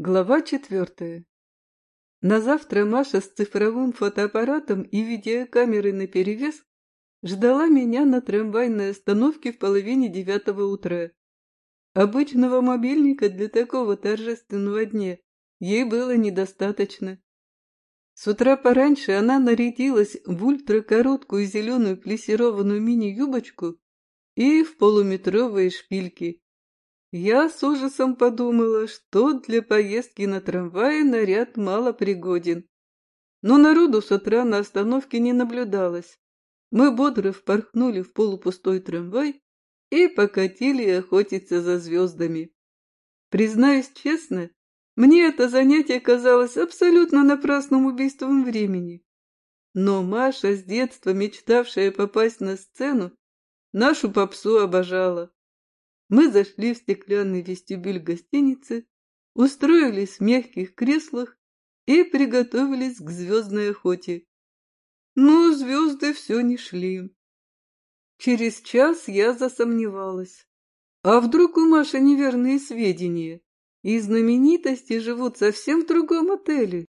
Глава четвертая. На завтра Маша с цифровым фотоаппаратом и видеокамерой наперевес ждала меня на трамвайной остановке в половине девятого утра. Обычного мобильника для такого торжественного дня ей было недостаточно. С утра пораньше она нарядилась в ультракороткую зеленую плессированную мини-юбочку и в полуметровые шпильки. Я с ужасом подумала, что для поездки на трамвае наряд мало пригоден. Но народу с утра на остановке не наблюдалось. Мы бодро впорхнули в полупустой трамвай и покатили охотиться за звездами. Признаюсь честно, мне это занятие казалось абсолютно напрасным убийством времени. Но Маша, с детства мечтавшая попасть на сцену, нашу попсу обожала. Мы зашли в стеклянный вестибюль гостиницы, устроились в мягких креслах и приготовились к звездной охоте. Но звезды все не шли. Через час я засомневалась. А вдруг у Маши неверные сведения? И знаменитости живут совсем в другом отеле.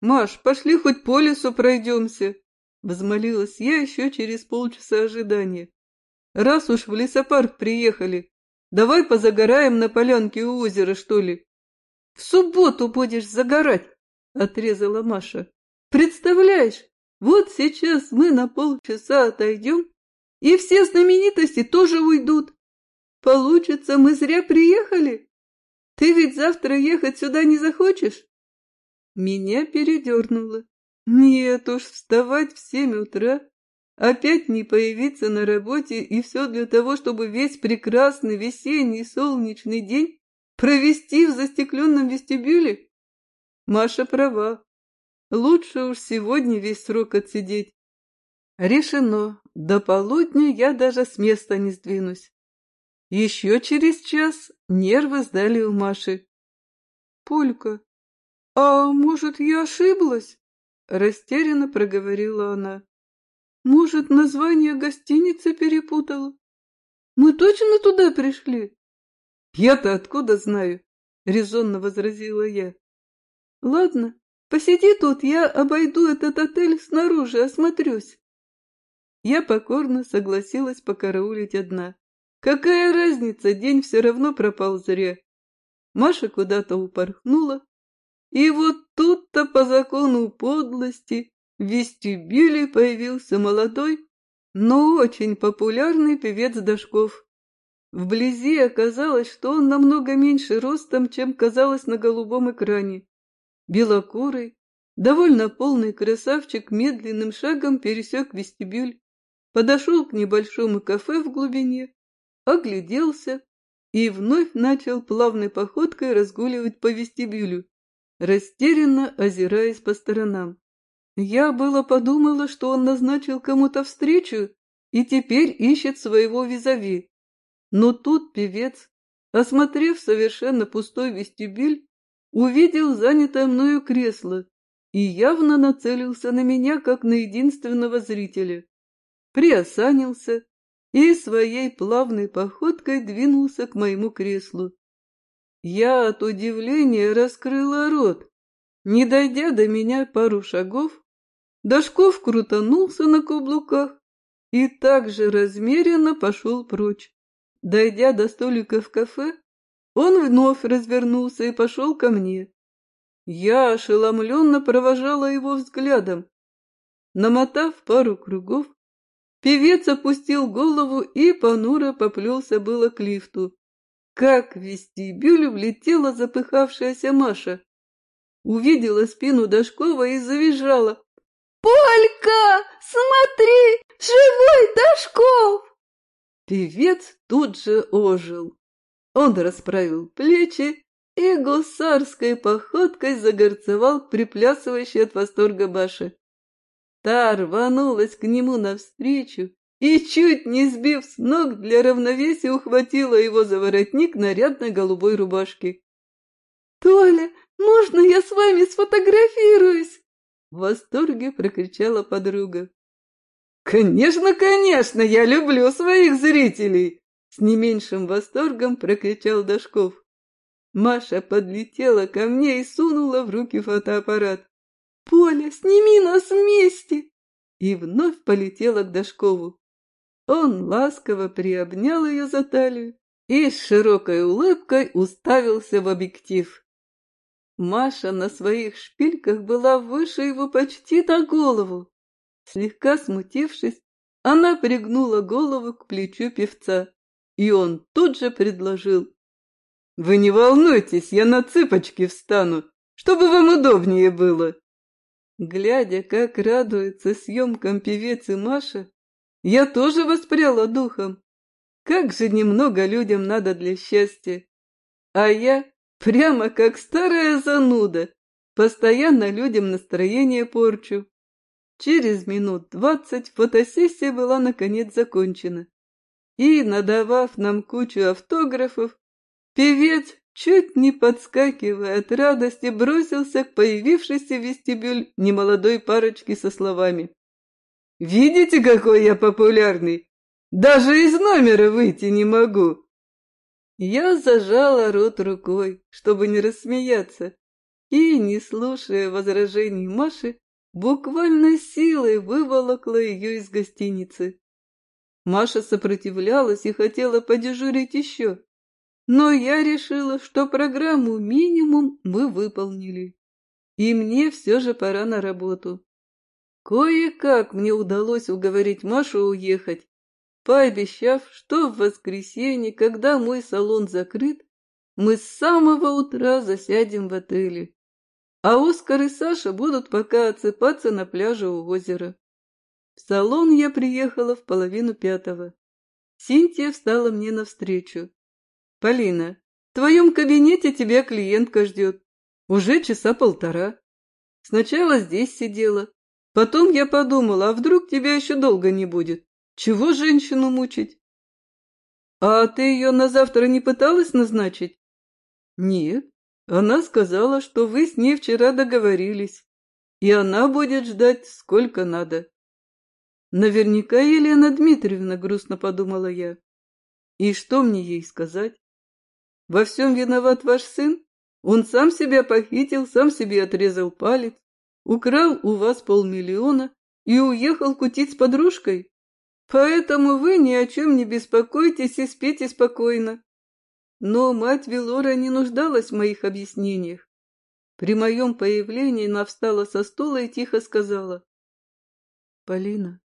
«Маш, пошли хоть по лесу пройдемся!» Взмолилась я еще через полчаса ожидания. «Раз уж в лесопарк приехали, Давай позагораем на полянке у озера, что ли? В субботу будешь загорать, отрезала Маша. Представляешь, вот сейчас мы на полчаса отойдем, и все знаменитости тоже уйдут. Получится, мы зря приехали. Ты ведь завтра ехать сюда не захочешь? Меня передернуло. Нет уж, вставать в семь утра Опять не появиться на работе, и все для того, чтобы весь прекрасный весенний солнечный день провести в застекленном вестибюле? Маша права. Лучше уж сегодня весь срок отсидеть. Решено. До полудня я даже с места не сдвинусь. Еще через час нервы сдали у Маши. «Полька, а может, я ошиблась?» Растерянно проговорила она. Может, название гостиницы перепутала? Мы точно туда пришли? Я-то откуда знаю? Резонно возразила я. Ладно, посиди тут, я обойду этот отель снаружи, осмотрюсь. Я покорно согласилась покараулить одна. Какая разница, день все равно пропал зря. Маша куда-то упорхнула, и вот тут-то по закону подлости в вестибюле появился молодой, но очень популярный певец Дашков. Вблизи оказалось, что он намного меньше ростом, чем казалось на голубом экране. Белокурый, довольно полный красавчик медленным шагом пересек вестибюль, подошел к небольшому кафе в глубине, огляделся и вновь начал плавной походкой разгуливать по вестибюлю, растерянно озираясь по сторонам. Я было подумала, что он назначил кому-то встречу и теперь ищет своего визави. Но тут певец, осмотрев совершенно пустой вестибюль, увидел занятое мною кресло и явно нацелился на меня, как на единственного зрителя. Приосанился и своей плавной походкой двинулся к моему креслу. Я от удивления раскрыла рот. Не дойдя до меня пару шагов, Дашков крутанулся на каблуках и также размеренно пошел прочь. Дойдя до столика в кафе, он вновь развернулся и пошел ко мне. Я ошеломленно провожала его взглядом. Намотав пару кругов, певец опустил голову и понуро поплелся было к лифту. Как в вестибюль влетела запыхавшаяся Маша. Увидела спину Дашкова и завизжала. «Полька, смотри, живой Дашков!» Певец тут же ожил. Он расправил плечи и гусарской походкой загорцевал приплясывающий от восторга Баши. Та рванулась к нему навстречу и, чуть не сбив с ног, для равновесия ухватила его за воротник нарядной голубой рубашки. «Толя, можно я с вами сфотографируюсь?» В восторге прокричала подруга. «Конечно, конечно, я люблю своих зрителей!» С не меньшим восторгом прокричал Дашков. Маша подлетела ко мне и сунула в руки фотоаппарат. «Поля, сними нас вместе!» И вновь полетела к Дашкову. Он ласково приобнял ее за талию и с широкой улыбкой уставился в объектив. Маша на своих шпильках была выше его почти на голову. Слегка смутившись, она пригнула голову к плечу певца, и он тут же предложил. «Вы не волнуйтесь, я на цыпочки встану, чтобы вам удобнее было». Глядя, как радуется съемкам певец и Маша, я тоже воспряла духом. Как же немного людям надо для счастья. А я прямо как старая зануда, постоянно людям настроение порчу. Через минут двадцать фотосессия была наконец закончена. И, надавав нам кучу автографов, певец, чуть не подскакивая от радости, бросился к появившейся вестибюль немолодой парочке со словами. «Видите, какой я популярный? Даже из номера выйти не могу!» Я зажала рот рукой, чтобы не рассмеяться, и, не слушая возражений Маши, буквально силой выволокла ее из гостиницы. Маша сопротивлялась и хотела подежурить еще, но я решила, что программу минимум мы выполнили, и мне все же пора на работу. Кое-как мне удалось уговорить Машу уехать, пообещав, что в воскресенье, когда мой салон закрыт, мы с самого утра засядем в отеле а Оскар и Саша будут пока отсыпаться на пляже у озера. В салон я приехала в половину пятого. Синтия встала мне навстречу. «Полина, в твоем кабинете тебя клиентка ждет. Уже часа полтора. Сначала здесь сидела. Потом я подумала, а вдруг тебя еще долго не будет? Чего женщину мучить?» «А ты ее на завтра не пыталась назначить?» «Нет. Она сказала, что вы с ней вчера договорились, и она будет ждать сколько надо. Наверняка Елена Дмитриевна, грустно подумала я. И что мне ей сказать? Во всем виноват ваш сын? Он сам себя похитил, сам себе отрезал палец, украл у вас полмиллиона и уехал кутить с подружкой. Поэтому вы ни о чем не беспокойтесь и спите спокойно. Но мать Велора не нуждалась в моих объяснениях. При моем появлении она встала со стула и тихо сказала. — Полина,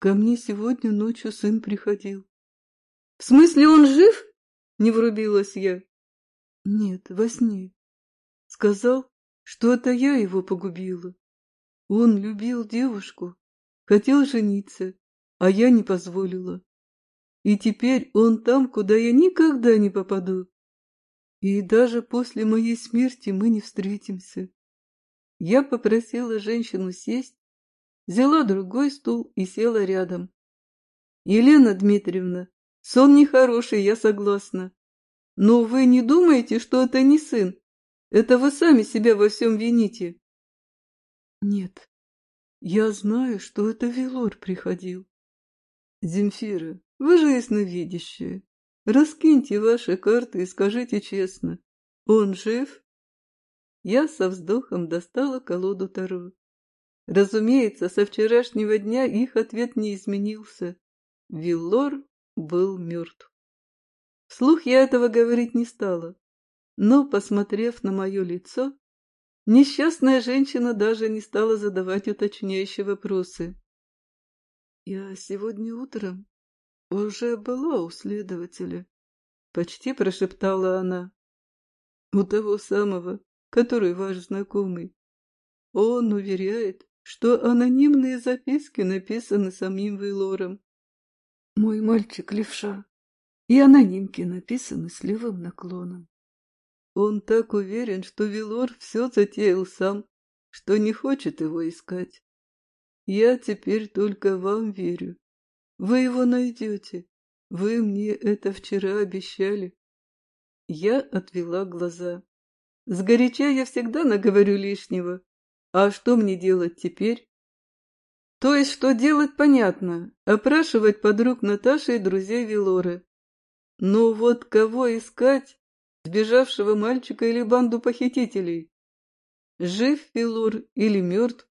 ко мне сегодня ночью сын приходил. — В смысле он жив? — не врубилась я. — Нет, во сне. Сказал, что это я его погубила. Он любил девушку, хотел жениться, а я не позволила. И теперь он там, куда я никогда не попаду. И даже после моей смерти мы не встретимся. Я попросила женщину сесть, взяла другой стул и села рядом. Елена Дмитриевна, сон нехороший, я согласна. Но вы не думаете, что это не сын? Это вы сами себя во всем вините. Нет, я знаю, что это Велор приходил. Земфира, вы же ясновидящая. Раскиньте ваши карты и скажите честно, он жив? Я со вздохом достала колоду Таро. Разумеется, со вчерашнего дня их ответ не изменился. Виллор был мертв. Вслух я этого говорить не стала, но, посмотрев на мое лицо, несчастная женщина даже не стала задавать уточняющие вопросы. «Я сегодня утром «Уже была у следователя», — почти прошептала она. «У того самого, который ваш знакомый. Он уверяет, что анонимные записки написаны самим Вейлором. Мой мальчик левша, и анонимки написаны с левым наклоном. Он так уверен, что Вилор все затеял сам, что не хочет его искать. Я теперь только вам верю. Вы его найдете. Вы мне это вчера обещали. Я отвела глаза. Сгоряча я всегда наговорю лишнего. А что мне делать теперь? То есть, что делать, понятно. Опрашивать подруг Наташи и друзей Велоры. Но вот кого искать, сбежавшего мальчика или банду похитителей. Жив Филур или мертв,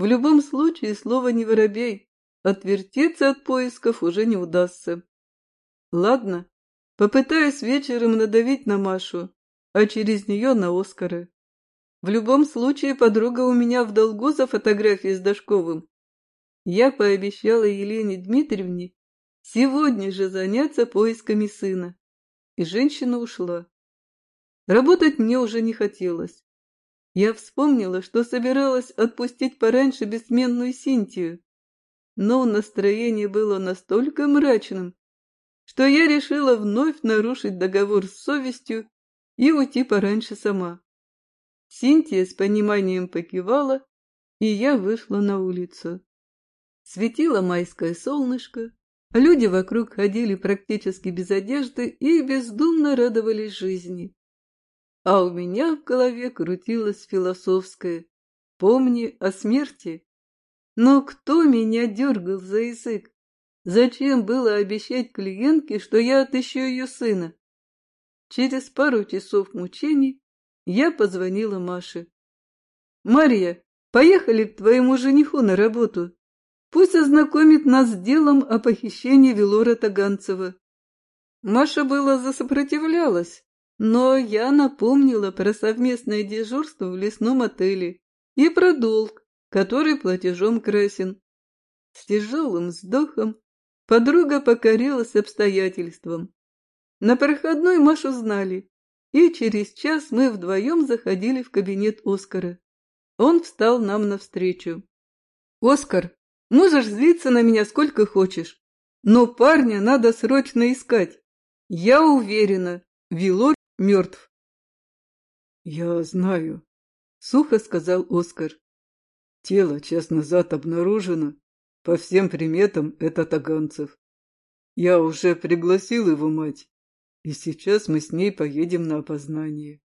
в любом случае слово не воробей, отвертеться от поисков уже не удастся. Ладно, попытаюсь вечером надавить на Машу, а через нее на Оскара. В любом случае подруга у меня в долгу за фотографии с Дашковым. Я пообещала Елене Дмитриевне сегодня же заняться поисками сына. И женщина ушла. Работать мне уже не хотелось. Я вспомнила, что собиралась отпустить пораньше бессменную Синтию. Но настроение было настолько мрачным, что я решила вновь нарушить договор с совестью и уйти пораньше сама. Синтия с пониманием покивала, и я вышла на улицу. Светило майское солнышко, люди вокруг ходили практически без одежды и бездумно радовались жизни. А у меня в голове крутилось философское «Помни о смерти». Но кто меня дергал за язык? Зачем было обещать клиентке, что я отыщу ее сына? Через пару часов мучений я позвонила Маше. «Марья, поехали к твоему жениху на работу. Пусть ознакомит нас с делом о похищении Велора Таганцева». Маша было засопротивлялась, но я напомнила про совместное дежурство в лесном отеле и про долг, который платежом красен. С тяжелым вздохом подруга покорилась обстоятельствам. На проходной Машу знали, и через час мы вдвоем заходили в кабинет Оскара. Он встал нам навстречу. «Оскар, можешь злиться на меня сколько хочешь, но парня надо срочно искать. Я уверена, Вилор мертв». «Я знаю», — сухо сказал Оскар. «Тело час назад обнаружено. По всем приметам это Таганцев. Я уже пригласил его мать и сейчас мы с ней поедем на опознание.